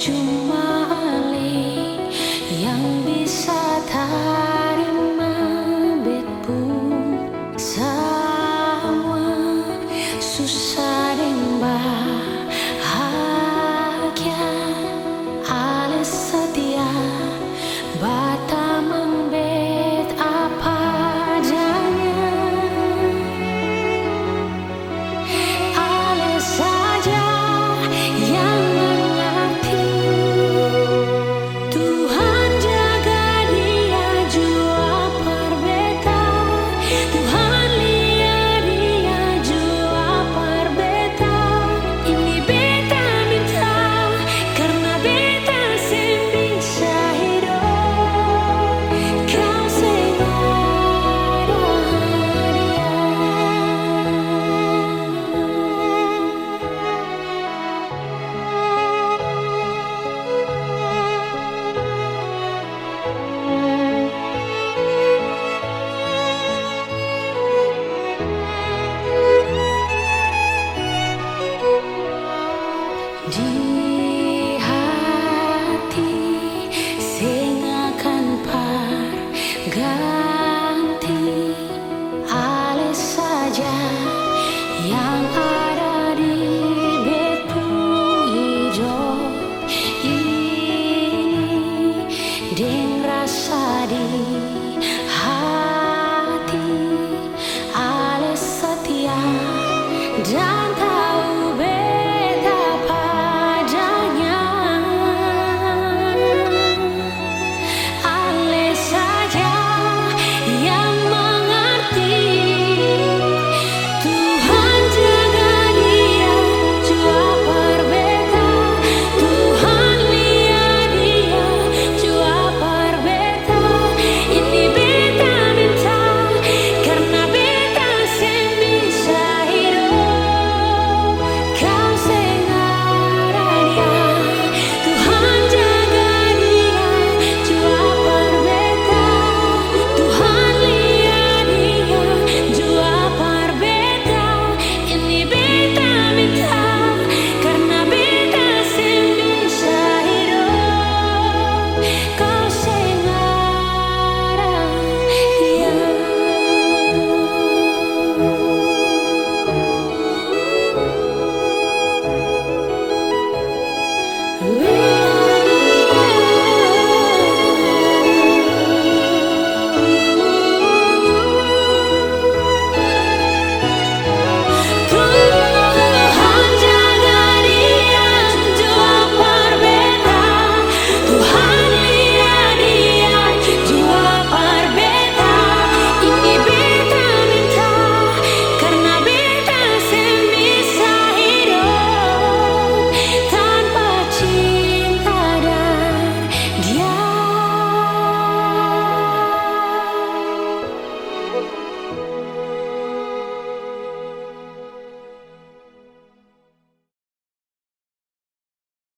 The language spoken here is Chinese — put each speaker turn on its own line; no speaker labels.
烛吗？